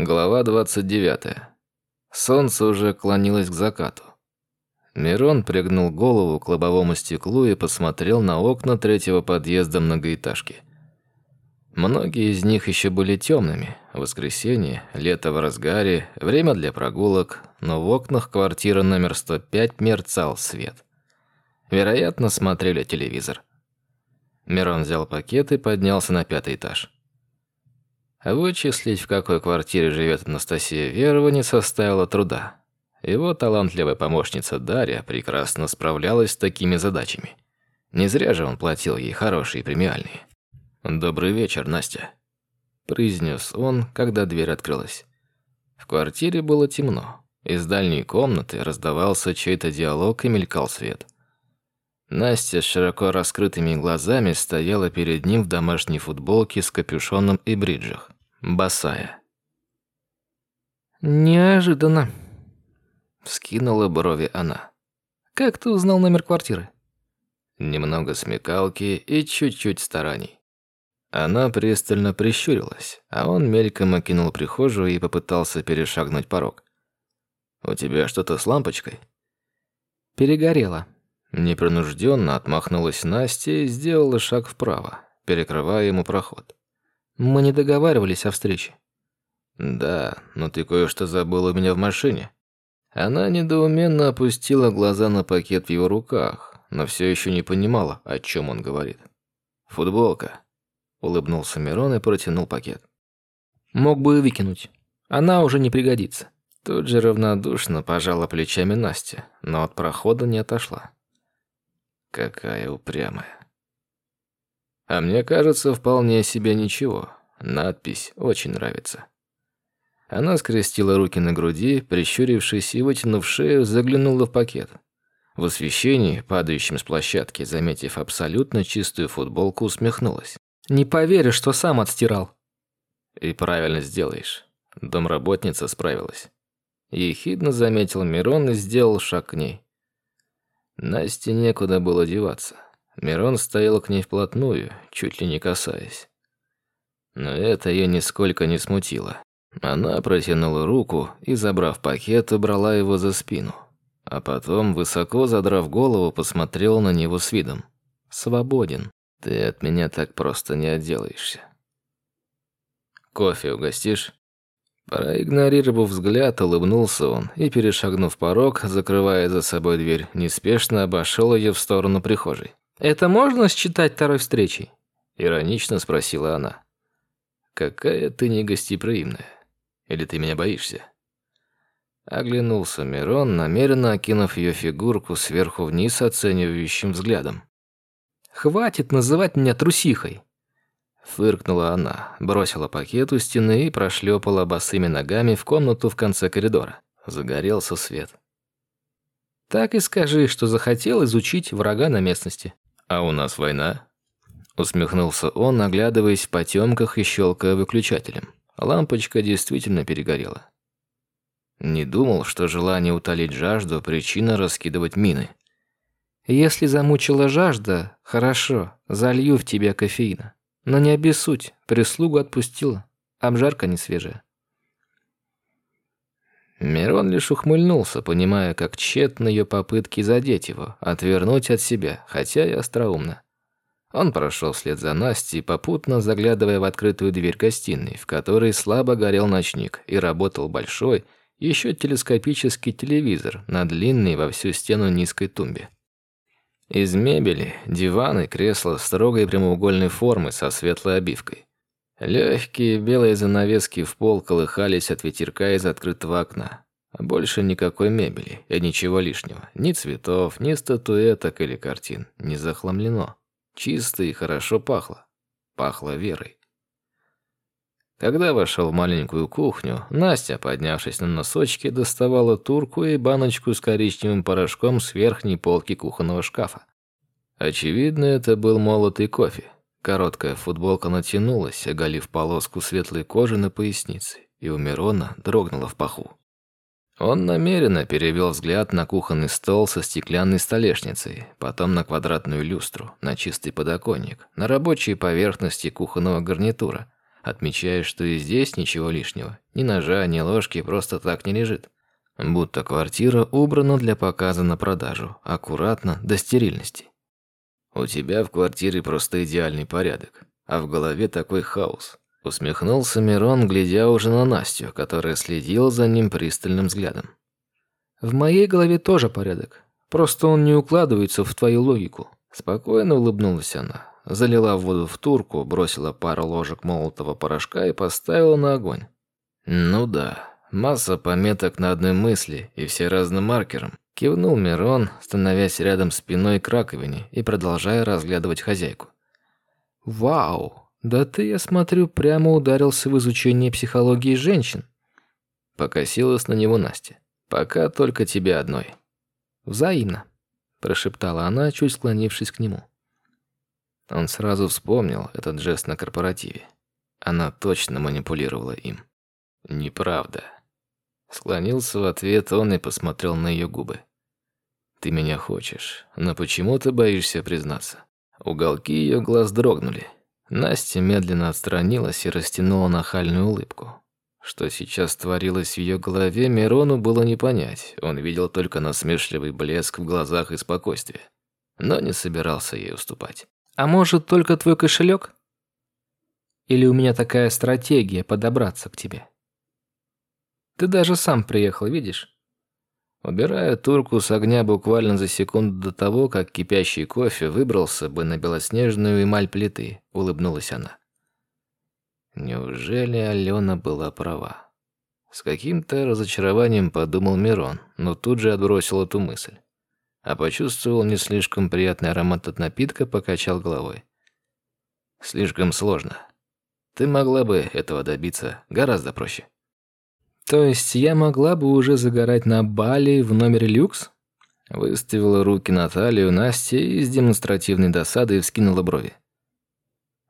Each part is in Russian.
Глава 29. Солнце уже клонилось к закату. Мирон пригнул голову к лобовому стеклу и посмотрел на окна третьего подъезда многоэтажки. Многие из них еще были темными. Воскресенье, лето в разгаре, время для прогулок, но в окнах квартиры номер 105 мерцал свет. Вероятно, смотрели телевизор. Мирон взял пакет и поднялся на пятый этаж. Вычислить, в какой квартире живет Анастасия Верова, не составило труда. Его талантливая помощница Дарья прекрасно справлялась с такими задачами. Не зря же он платил ей хорошие премиальные. «Добрый вечер, Настя», – произнес он, когда дверь открылась. В квартире было темно. Из дальней комнаты раздавался чей-то диалог и мелькал свет. Настя с широко раскрытыми глазами стояла перед ним в домашней футболке с капюшоном и бриджах. Босая. «Неожиданно», — вскинула брови она. «Как ты узнал номер квартиры?» Немного смекалки и чуть-чуть стараний. Она пристально прищурилась, а он мельком окинул прихожую и попытался перешагнуть порог. «У тебя что-то с лампочкой?» «Перегорело», Непринужденно отмахнулась Настя и сделала шаг вправо, перекрывая ему проход. «Мы не договаривались о встрече». «Да, но ты кое-что забыл у меня в машине». Она недоуменно опустила глаза на пакет в его руках, но все еще не понимала, о чем он говорит. «Футболка», — улыбнулся Мирон и протянул пакет. «Мог бы выкинуть. Она уже не пригодится». Тут же равнодушно пожала плечами Настя, но от прохода не отошла. Какая упрямая. А мне кажется, вполне себе ничего. Надпись очень нравится. Она скрестила руки на груди, прищурившись и, вытянув шею, заглянула в пакет. В освещении, падающем с площадки, заметив абсолютно чистую футболку, усмехнулась. «Не поверишь, что сам отстирал». «И правильно сделаешь». Домработница справилась. Ехидно заметил Мирон и сделал шаг к ней. Насте некуда было деваться. Мирон стоял к ней вплотную, чуть ли не касаясь. Но это ее нисколько не смутило. Она протянула руку и, забрав пакет, убрала его за спину. А потом, высоко задрав голову, посмотрела на него с видом. «Свободен. Ты от меня так просто не отделаешься». «Кофе угостишь?» Проигнорировав взгляд, улыбнулся он и, перешагнув порог, закрывая за собой дверь, неспешно обошел ее в сторону прихожей. «Это можно считать второй встречей?» Иронично спросила она. «Какая ты негостеприимная. Или ты меня боишься?» Оглянулся Мирон, намеренно окинув ее фигурку сверху вниз оценивающим взглядом. «Хватит называть меня трусихой!» Фыркнула она, бросила пакет у стены и прошлепала босыми ногами в комнату в конце коридора. Загорелся свет. «Так и скажи, что захотел изучить врага на местности». «А у нас война?» Усмехнулся он, оглядываясь в потемках и щелкая выключателем. Лампочка действительно перегорела. Не думал, что желание утолить жажду – причина раскидывать мины. «Если замучила жажда, хорошо, залью в тебя кофеина». Но не обессудь, прислугу отпустила. Обжарка не свежая. Мирон лишь ухмыльнулся, понимая, как тщетны ее попытки задеть его, отвернуть от себя, хотя и остроумно. Он прошел вслед за Настей, попутно заглядывая в открытую дверь гостиной, в которой слабо горел ночник, и работал большой, еще телескопический телевизор на длинной во всю стену низкой тумбе. Из мебели – диваны, кресла строгой прямоугольной формы со светлой обивкой. Легкие белые занавески в пол колыхались от ветерка из открытого окна. Больше никакой мебели и ничего лишнего. Ни цветов, ни статуэток или картин. Не захламлено. Чисто и хорошо пахло. Пахло верой. Когда вошел в маленькую кухню, Настя, поднявшись на носочки, доставала турку и баночку с коричневым порошком с верхней полки кухонного шкафа. Очевидно, это был молотый кофе. Короткая футболка натянулась, оголив полоску светлой кожи на пояснице, и у Мирона дрогнула в паху. Он намеренно перевел взгляд на кухонный стол со стеклянной столешницей, потом на квадратную люстру, на чистый подоконник, на рабочие поверхности кухонного гарнитура – отмечая, что и здесь ничего лишнего. Ни ножа, ни ложки просто так не лежит. Будто квартира убрана для показа на продажу, аккуратно, до стерильности. У тебя в квартире просто идеальный порядок, а в голове такой хаос. Усмехнулся Мирон, глядя уже на Настю, которая следила за ним пристальным взглядом. В моей голове тоже порядок. Просто он не укладывается в твою логику. Спокойно улыбнулась она. Залила воду в турку, бросила пару ложек молотого порошка и поставила на огонь. Ну да, масса пометок на одной мысли и все разным маркером. Кивнул Мирон, становясь рядом спиной к раковине и продолжая разглядывать хозяйку. «Вау! Да ты, я смотрю, прямо ударился в изучение психологии женщин». Покосилась на него Настя. «Пока только тебе одной». «Взаимно», – прошептала она, чуть склонившись к нему. Он сразу вспомнил этот жест на корпоративе. Она точно манипулировала им. «Неправда». Склонился в ответ он и посмотрел на ее губы. «Ты меня хочешь, но почему ты боишься признаться?» Уголки ее глаз дрогнули. Настя медленно отстранилась и растянула нахальную улыбку. Что сейчас творилось в ее голове, Мирону было не понять. Он видел только насмешливый блеск в глазах и спокойствие. Но не собирался ей уступать. «А может, только твой кошелек? Или у меня такая стратегия подобраться к тебе? Ты даже сам приехал, видишь?» Убирая турку с огня буквально за секунду до того, как кипящий кофе выбрался бы на белоснежную эмаль плиты, улыбнулась она. Неужели Алена была права? С каким-то разочарованием подумал Мирон, но тут же отбросил эту мысль. А почувствовал не слишком приятный аромат от напитка, покачал головой. Слишком сложно. Ты могла бы этого добиться гораздо проще. То есть я могла бы уже загорать на Бали в номере люкс? Выставила руки на талию и с демонстративной досадой вскинула брови.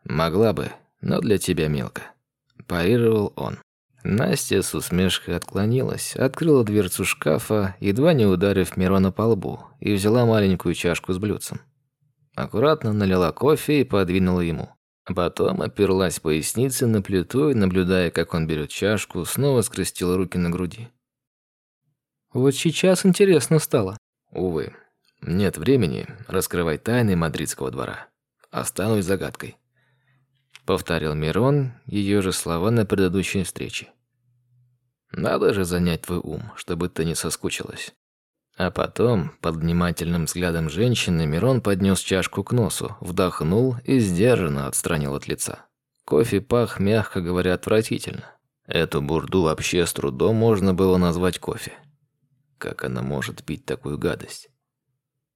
Могла бы, но для тебя мелко», – парировал он. Настя с усмешкой отклонилась, открыла дверцу шкафа, едва не ударив Мирона по лбу, и взяла маленькую чашку с блюдцем. Аккуратно налила кофе и подвинула ему. Потом оперлась поясницей на плиту и, наблюдая, как он берет чашку, снова скрестила руки на груди. «Вот сейчас интересно стало». «Увы, нет времени раскрывать тайны мадридского двора. Останусь загадкой» повторил Мирон ее же слова на предыдущей встрече. Надо же занять твой ум, чтобы ты не соскучилась. А потом, под внимательным взглядом женщины, Мирон поднес чашку к носу, вдохнул и сдержанно отстранил от лица. Кофе пах, мягко говоря, отвратительно. Эту бурду вообще с трудом можно было назвать кофе. Как она может пить такую гадость?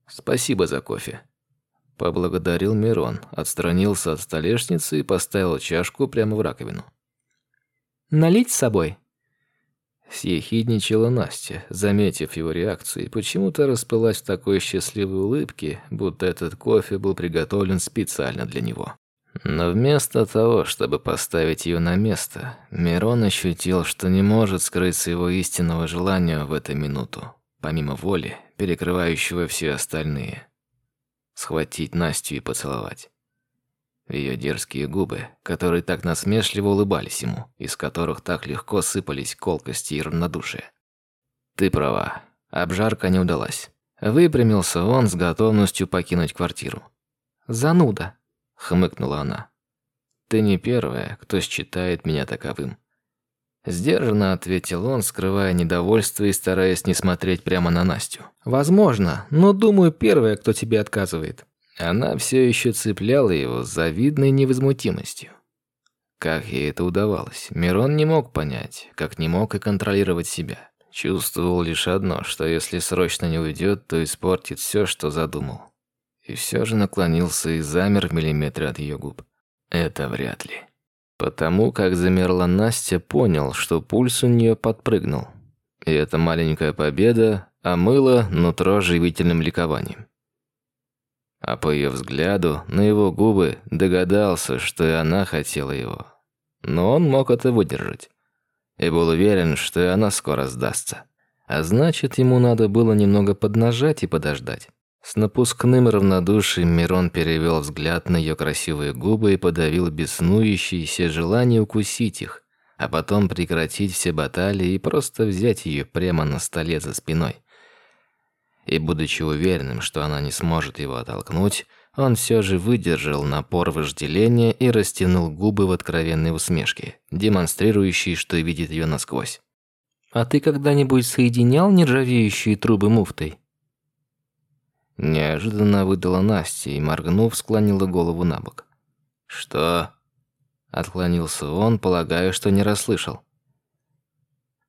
Спасибо за кофе, Поблагодарил Мирон, отстранился от столешницы и поставил чашку прямо в раковину. «Налить с собой?» Съехидничала Настя, заметив его реакцию, и почему-то расплылась в такой счастливой улыбке, будто этот кофе был приготовлен специально для него. Но вместо того, чтобы поставить ее на место, Мирон ощутил, что не может скрыть своего истинного желания в эту минуту, помимо воли, перекрывающего все остальные схватить Настю и поцеловать. Ее дерзкие губы, которые так насмешливо улыбались ему, из которых так легко сыпались колкости и равнодушие. «Ты права, обжарка не удалась». Выпрямился он с готовностью покинуть квартиру. «Зануда», — хмыкнула она. «Ты не первая, кто считает меня таковым. Сдержанно ответил он, скрывая недовольство и стараясь не смотреть прямо на Настю. «Возможно, но думаю, первая, кто тебе отказывает». Она все еще цепляла его с завидной невозмутимостью. Как ей это удавалось, Мирон не мог понять, как не мог и контролировать себя. Чувствовал лишь одно, что если срочно не уйдет, то испортит все, что задумал. И все же наклонился и замер в миллиметре от ее губ. Это вряд ли. Потому как замерла Настя, понял, что пульс у нее подпрыгнул. И эта маленькая победа омыла нутро живительным ликованием. А по ее взгляду, на его губы, догадался, что и она хотела его. Но он мог это выдержать. И был уверен, что и она скоро сдастся. А значит, ему надо было немного поднажать и подождать. С напускным равнодушием Мирон перевел взгляд на ее красивые губы и подавил беснующееся желание укусить их, а потом прекратить все баталии и просто взять ее прямо на столе за спиной. И будучи уверенным, что она не сможет его оттолкнуть, он все же выдержал напор вожделения и растянул губы в откровенной усмешке, демонстрирующей, что видит ее насквозь. «А ты когда-нибудь соединял нержавеющие трубы муфтой?» Неожиданно выдала Настя и, моргнув, склонила голову на бок. «Что?» Отклонился он, полагая, что не расслышал.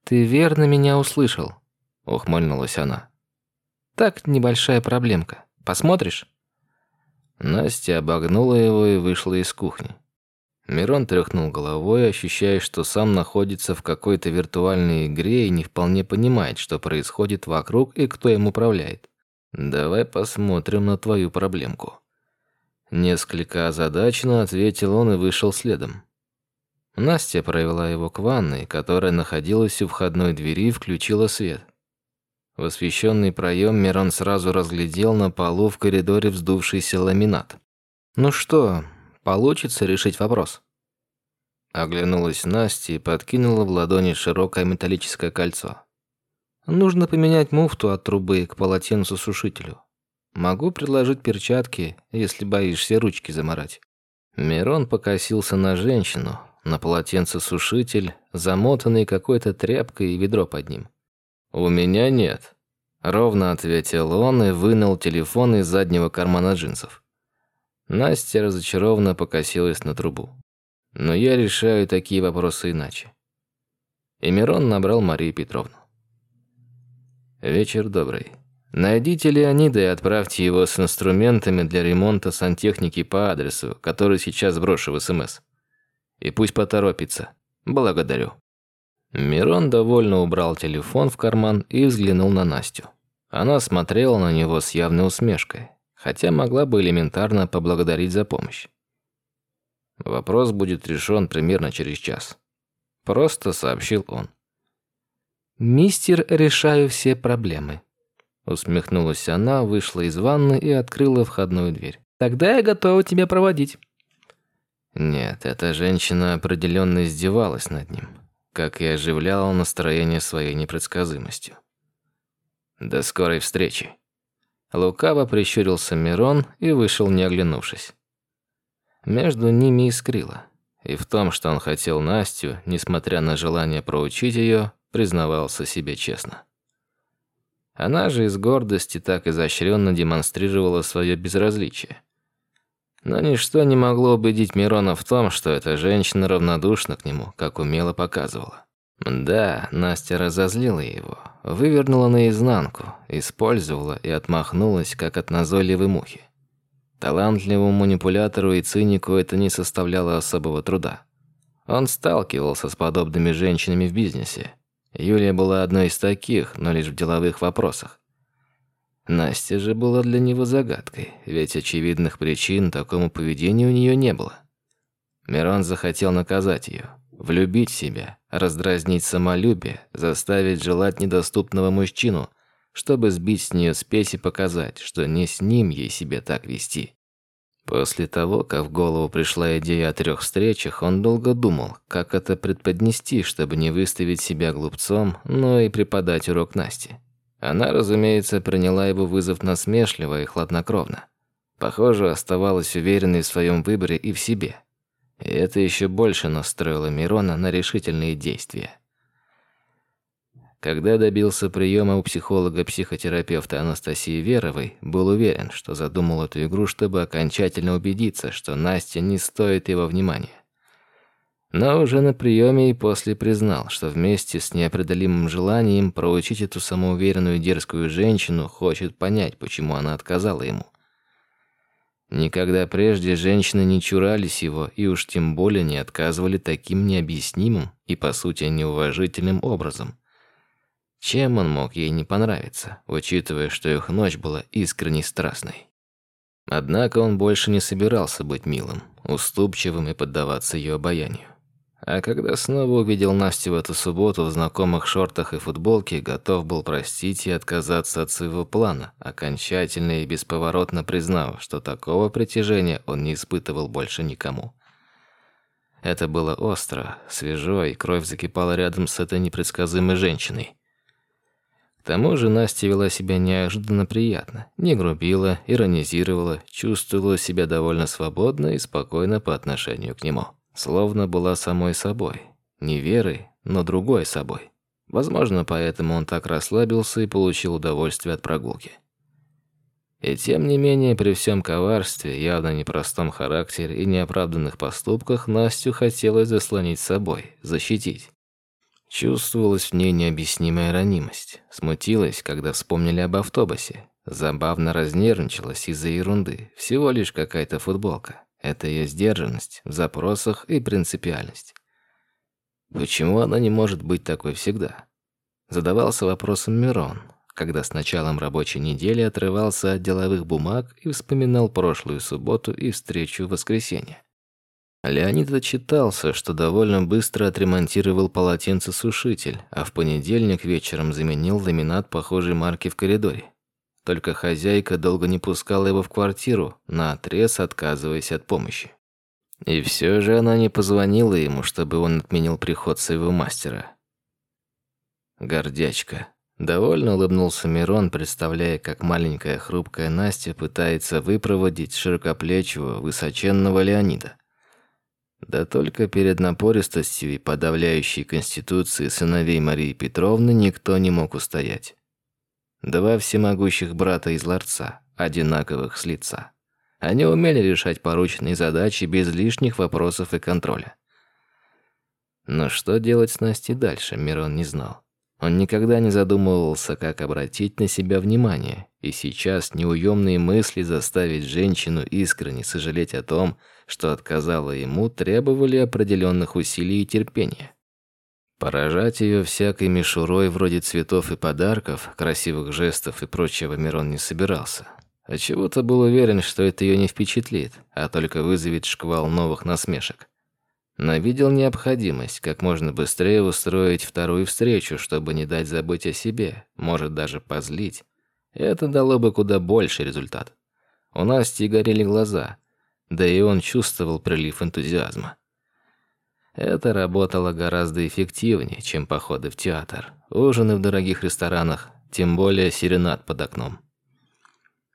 «Ты верно меня услышал», — ухмыльнулась она. «Так небольшая проблемка. Посмотришь?» Настя обогнула его и вышла из кухни. Мирон тряхнул головой, ощущая, что сам находится в какой-то виртуальной игре и не вполне понимает, что происходит вокруг и кто им управляет. Давай посмотрим на твою проблемку. Несколько озадаченно ответил он и вышел следом. Настя провела его к ванной, которая находилась у входной двери и включила свет. В освещенный проем Мирон сразу разглядел на полу в коридоре вздувшийся ламинат. «Ну что, получится решить вопрос?» Оглянулась Настя и подкинула в ладони широкое металлическое кольцо. Нужно поменять муфту от трубы к полотенцу-сушителю. Могу предложить перчатки, если боишься ручки заморать. Мирон покосился на женщину, на полотенце-сушитель, замотанный какой-то тряпкой и ведро под ним. «У меня нет», — ровно ответил он и вынул телефон из заднего кармана джинсов. Настя разочарованно покосилась на трубу. «Но я решаю такие вопросы иначе». И Мирон набрал Марию Петровну. Вечер добрый. Найдите Леонида и отправьте его с инструментами для ремонта сантехники по адресу, который сейчас брошу в СМС. И пусть поторопится. Благодарю. Мирон довольно убрал телефон в карман и взглянул на Настю. Она смотрела на него с явной усмешкой, хотя могла бы элементарно поблагодарить за помощь. Вопрос будет решен примерно через час. Просто сообщил он. «Мистер, решаю все проблемы». Усмехнулась она, вышла из ванны и открыла входную дверь. «Тогда я готова тебя проводить». Нет, эта женщина определенно издевалась над ним, как и оживляла настроение своей непредсказуемостью. До скорой встречи. Лукаво прищурился Мирон и вышел, не оглянувшись. Между ними искрило. И в том, что он хотел Настю, несмотря на желание проучить ее, признавался себе честно. Она же из гордости так изощренно демонстрировала свое безразличие. Но ничто не могло убедить Мирона в том, что эта женщина равнодушна к нему, как умело показывала. Да, Настя разозлила его, вывернула наизнанку, использовала и отмахнулась, как от назойливой мухи. Талантливому манипулятору и цинику это не составляло особого труда. Он сталкивался с подобными женщинами в бизнесе, Юлия была одной из таких, но лишь в деловых вопросах. Настя же была для него загадкой, ведь очевидных причин такому поведению у нее не было. Мирон захотел наказать ее, влюбить в себя, раздразнить самолюбие, заставить желать недоступного мужчину, чтобы сбить с нее спесь и показать, что не с ним ей себя так вести. После того, как в голову пришла идея о трех встречах, он долго думал, как это предподнести, чтобы не выставить себя глупцом, но и преподать урок Насте. Она, разумеется, приняла его вызов насмешливо и хладнокровно. Похоже, оставалась уверенной в своем выборе и в себе. И это еще больше настроило Мирона на решительные действия. Когда добился приема у психолога-психотерапевта Анастасии Веровой, был уверен, что задумал эту игру, чтобы окончательно убедиться, что Настя не стоит его внимания. Но уже на приеме и после признал, что вместе с неопределимым желанием проучить эту самоуверенную дерзкую женщину хочет понять, почему она отказала ему. Никогда прежде женщины не чурались его и уж тем более не отказывали таким необъяснимым и, по сути, неуважительным образом – чем он мог ей не понравиться, учитывая, что их ночь была искренне страстной? Однако он больше не собирался быть милым, уступчивым и поддаваться ее обаянию. А когда снова увидел Настю в эту субботу в знакомых шортах и футболке, готов был простить и отказаться от своего плана, окончательно и бесповоротно признав, что такого притяжения он не испытывал больше никому. Это было остро, свежо, и кровь закипала рядом с этой непредсказуемой женщиной. К тому же Настя вела себя неожиданно приятно, не грубила, иронизировала, чувствовала себя довольно свободно и спокойно по отношению к нему. Словно была самой собой. Не верой, но другой собой. Возможно, поэтому он так расслабился и получил удовольствие от прогулки. И тем не менее, при всем коварстве, явно непростом характере и неоправданных поступках, Настю хотелось заслонить собой, защитить. Чувствовалась в ней необъяснимая ранимость. Смутилась, когда вспомнили об автобусе. Забавно разнервничалась из-за ерунды. Всего лишь какая-то футболка. Это ее сдержанность в запросах и принципиальность. Почему она не может быть такой всегда? Задавался вопросом Мирон, когда с началом рабочей недели отрывался от деловых бумаг и вспоминал прошлую субботу и встречу в воскресенье. Леонид отчитался, что довольно быстро отремонтировал полотенцесушитель, а в понедельник вечером заменил ламинат похожей марки в коридоре. Только хозяйка долго не пускала его в квартиру, наотрез отказываясь от помощи. И все же она не позвонила ему, чтобы он отменил приход своего мастера. Гордячка. Довольно улыбнулся Мирон, представляя, как маленькая хрупкая Настя пытается выпроводить широкоплечего, высоченного Леонида. Да только перед напористостью и подавляющей конституцией сыновей Марии Петровны никто не мог устоять. Два всемогущих брата из ларца, одинаковых с лица. Они умели решать порученные задачи без лишних вопросов и контроля. Но что делать с Настей дальше, Мирон не знал. Он никогда не задумывался, как обратить на себя внимание, и сейчас неуемные мысли заставить женщину искренне сожалеть о том, что отказала ему, требовали определенных усилий и терпения. Поражать ее всякой мишурой вроде цветов и подарков, красивых жестов и прочего Мирон не собирался. А чего-то был уверен, что это ее не впечатлит, а только вызовет шквал новых насмешек. Но видел необходимость как можно быстрее устроить вторую встречу, чтобы не дать забыть о себе, может даже позлить. Это дало бы куда больше результат. У Насти горели глаза, да и он чувствовал прилив энтузиазма. Это работало гораздо эффективнее, чем походы в театр, ужины в дорогих ресторанах, тем более серенад под окном.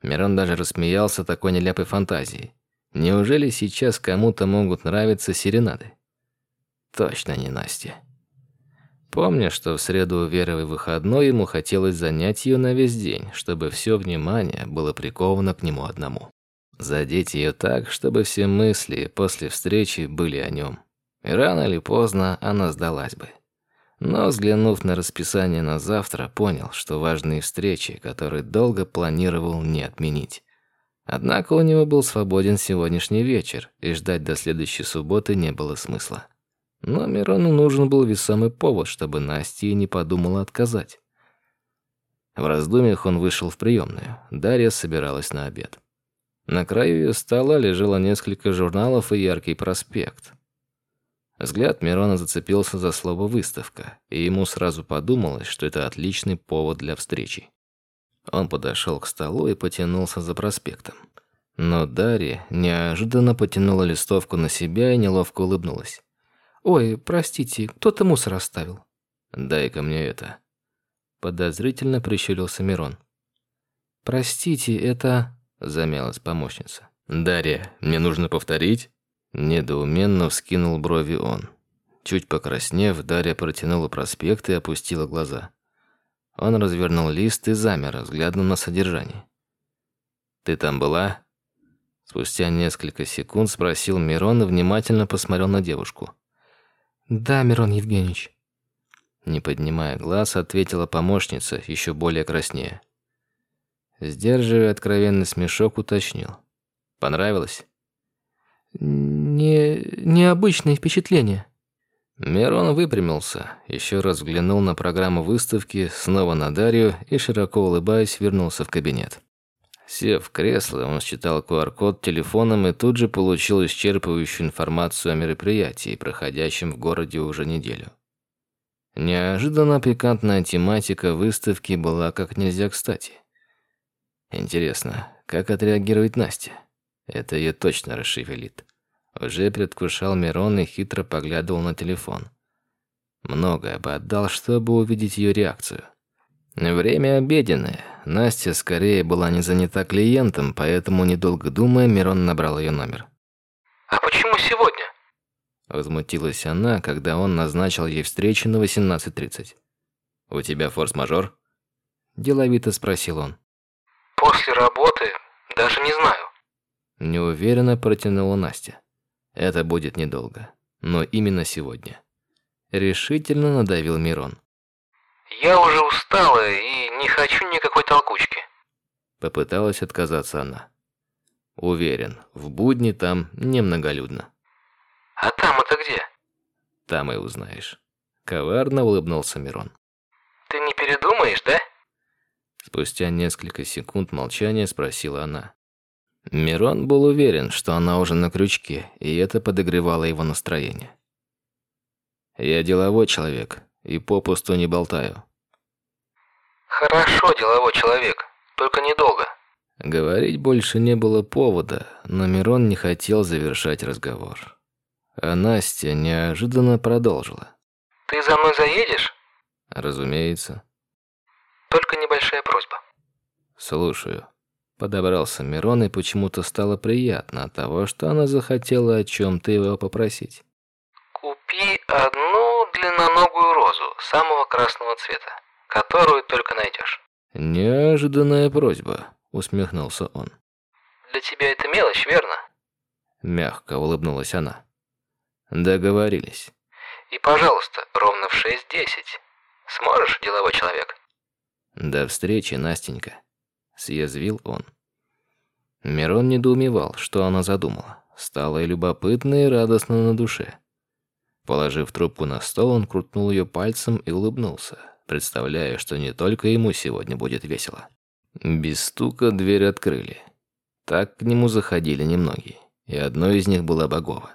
Мирон даже рассмеялся такой нелепой фантазией. Неужели сейчас кому-то могут нравиться серенады? Точно не Настя. Помня, что в среду Веровой выходной ему хотелось занять ее на весь день, чтобы все внимание было приковано к нему одному. Задеть ее так, чтобы все мысли после встречи были о нем. И рано или поздно она сдалась бы. Но, взглянув на расписание на завтра, понял, что важные встречи, которые долго планировал, не отменить. Однако у него был свободен сегодняшний вечер, и ждать до следующей субботы не было смысла. Но Мирону нужен был весомый повод, чтобы Настя не подумала отказать. В раздумьях он вышел в приемную. Дарья собиралась на обед. На краю ее стола лежало несколько журналов и яркий проспект. Взгляд Мирона зацепился за слово «выставка», и ему сразу подумалось, что это отличный повод для встречи. Он подошел к столу и потянулся за проспектом. Но Дарья неожиданно потянула листовку на себя и неловко улыбнулась. «Ой, простите, кто-то мусор оставил». «Дай-ка мне это». Подозрительно прищурился Мирон. «Простите, это...» – замялась помощница. «Дарья, мне нужно повторить?» Недоуменно вскинул брови он. Чуть покраснев, Дарья протянула проспект и опустила глаза. Он развернул лист и замер, взглядом на содержание. «Ты там была?» Спустя несколько секунд спросил Мирон и внимательно посмотрел на девушку. «Да, Мирон Евгеньевич». Не поднимая глаз, ответила помощница, еще более краснее. Сдерживая откровенный смешок, уточнил. «Понравилось?» Не... необычные впечатления». Мирон выпрямился, еще раз взглянул на программу выставки, снова на Дарью и, широко улыбаясь, вернулся в кабинет. Сев в кресло, он считал QR-код телефоном и тут же получил исчерпывающую информацию о мероприятии, проходящем в городе уже неделю. Неожиданно пикантная тематика выставки была как нельзя кстати. Интересно, как отреагирует Настя? Это ее точно расшевелит. Уже предвкушал Мирон и хитро поглядывал на телефон. Многое бы отдал, чтобы увидеть ее реакцию. Время обеденное. Настя скорее была не занята клиентом, поэтому, недолго думая, Мирон набрал ее номер. «А почему сегодня?» Возмутилась она, когда он назначил ей встречу на 18.30. «У тебя форс-мажор?» Деловито спросил он. «После работы? Даже не знаю». Неуверенно протянула Настя. «Это будет недолго. Но именно сегодня». Решительно надавил Мирон. «Я уже устала и не хочу никакой толкучки». Попыталась отказаться она. Уверен, в будни там немноголюдно. «А там это где?» Там и узнаешь. Коварно улыбнулся Мирон. «Ты не передумаешь, да?» Спустя несколько секунд молчания спросила она. Мирон был уверен, что она уже на крючке, и это подогревало его настроение. «Я деловой человек, и попусту не болтаю. Хорошо, деловой человек, только недолго. Говорить больше не было повода, но Мирон не хотел завершать разговор. А Настя неожиданно продолжила. Ты за мной заедешь? Разумеется. Только небольшая просьба. Слушаю. Подобрался Мирон, и почему-то стало приятно от того, что она захотела о чем-то его попросить. Купи одну длинноногую розу самого красного цвета, которую только найдешь. Неожиданная просьба, усмехнулся он. Для тебя это мелочь, верно? Мягко улыбнулась она. Договорились. И, пожалуйста, ровно в 6.10. Сможешь, деловой человек? До встречи, Настенька, съязвил он. Мирон недоумевал, что она задумала. Стало и любопытно, и радостно на душе. Положив трубку на стол, он крутнул ее пальцем и улыбнулся, представляя, что не только ему сегодня будет весело. Без стука дверь открыли. Так к нему заходили немногие, и одной из них была Богова.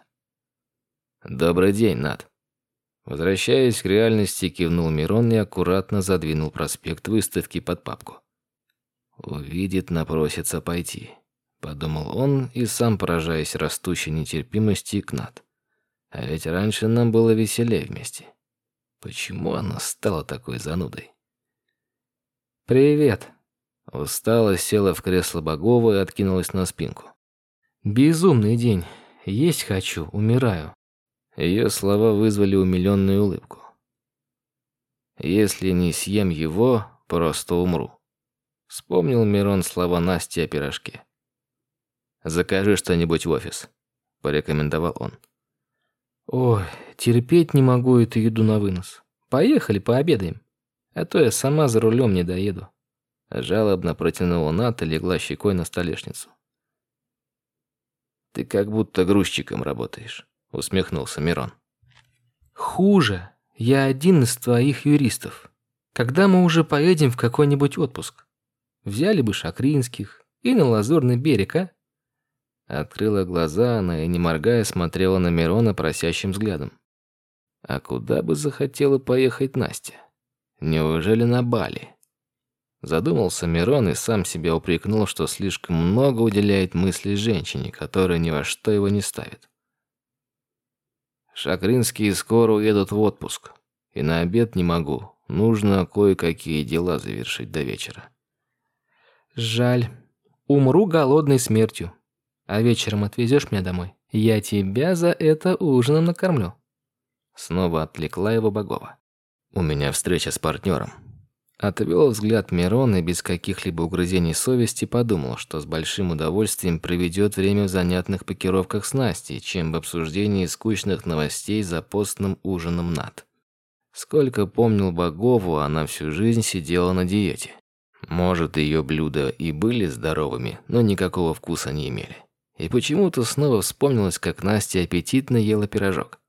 «Добрый день, Над». Возвращаясь к реальности, кивнул Мирон и аккуратно задвинул проспект выставки под папку. «Увидит, напросится пойти», — подумал он и сам поражаясь растущей нетерпимости к. А ведь раньше нам было веселее вместе. Почему она стала такой занудой? «Привет!» Устала, села в кресло Богова и откинулась на спинку. «Безумный день. Есть хочу, умираю». Ее слова вызвали умиленную улыбку. «Если не съем его, просто умру». Вспомнил Мирон слова Насти о пирожке. «Закажи что-нибудь в офис», — порекомендовал он. Ой, терпеть не могу эту еду на вынос. Поехали пообедаем. А то я сама за рулем не доеду. Жалобно протянула Ната, легла щекой на столешницу. Ты как будто грузчиком работаешь, усмехнулся Мирон. Хуже. Я один из твоих юристов. Когда мы уже поедем в какой-нибудь отпуск? Взяли бы Шакринских и на Лазурный берег, а? Открыла глаза она и, не моргая, смотрела на Мирона просящим взглядом. А куда бы захотела поехать Настя? Неужели на Бали? Задумался Мирон и сам себя упрекнул, что слишком много уделяет мысли женщине, которая ни во что его не ставит. Шакринские скоро уедут в отпуск, и на обед не могу. Нужно кое-какие дела завершить до вечера. Жаль. Умру голодной смертью. А вечером отвезешь меня домой? Я тебя за это ужином накормлю». Снова отвлекла его Богова. «У меня встреча с партнером». Отвел взгляд Мирон и без каких-либо угрызений совести подумал, что с большим удовольствием проведет время в занятных покировках с Настей, чем в обсуждении скучных новостей за постным ужином над. Сколько помнил Богову, она всю жизнь сидела на диете. Может, ее блюда и были здоровыми, но никакого вкуса не имели. И почему-то снова вспомнилось, как Настя аппетитно ела пирожок.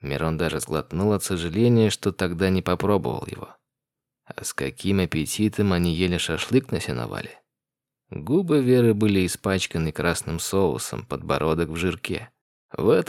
Мирон даже сглотнул от сожаления, что тогда не попробовал его. А с каким аппетитом они ели шашлык на сеновале? Губы Веры были испачканы красным соусом, подбородок в жирке. В этом